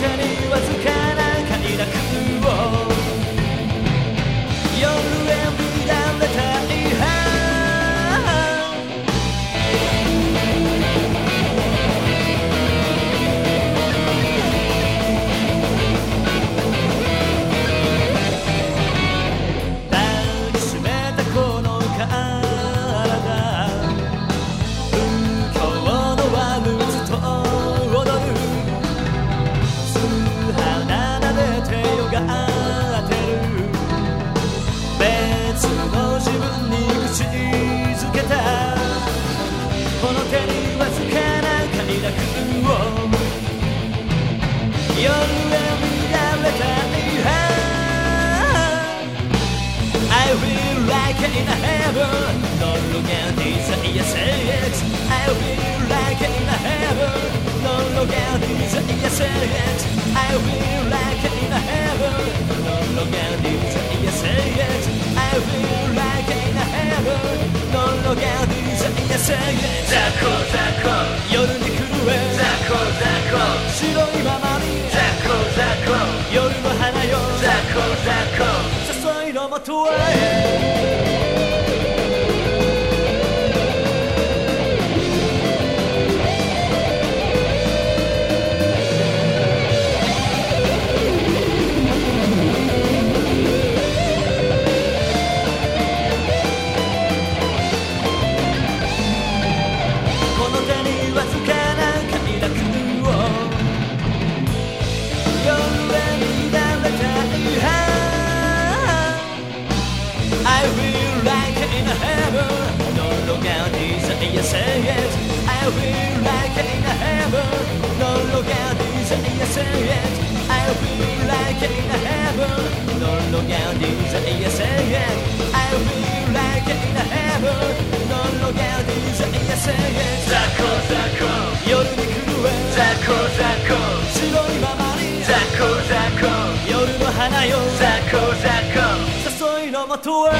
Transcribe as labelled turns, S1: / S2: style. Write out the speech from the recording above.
S1: にわずか like in a heaven No longer desire sex I feel like in a heaven No longer desire sex I feel like in a heaven No longer desire sex I feel like in a heaven No longer desire sex
S2: ザコザコ
S1: 夜に来るへ
S2: ザコザコ
S1: 白いままに
S2: ザコザコ
S1: 夜の花よ
S2: ザコザコ
S1: 誘いのもとへ desire sex I feel like in a heaven No longer desire sex I feel like in a heaven No longer desire sex I feel like in a heaven No longer desire sex
S2: ザコザコ
S1: 夜に来るへ
S2: ザコザコ
S1: 白いままに
S2: ザコザコ
S1: 夜の花よ
S2: ザコザコ
S1: 誘いのもとへ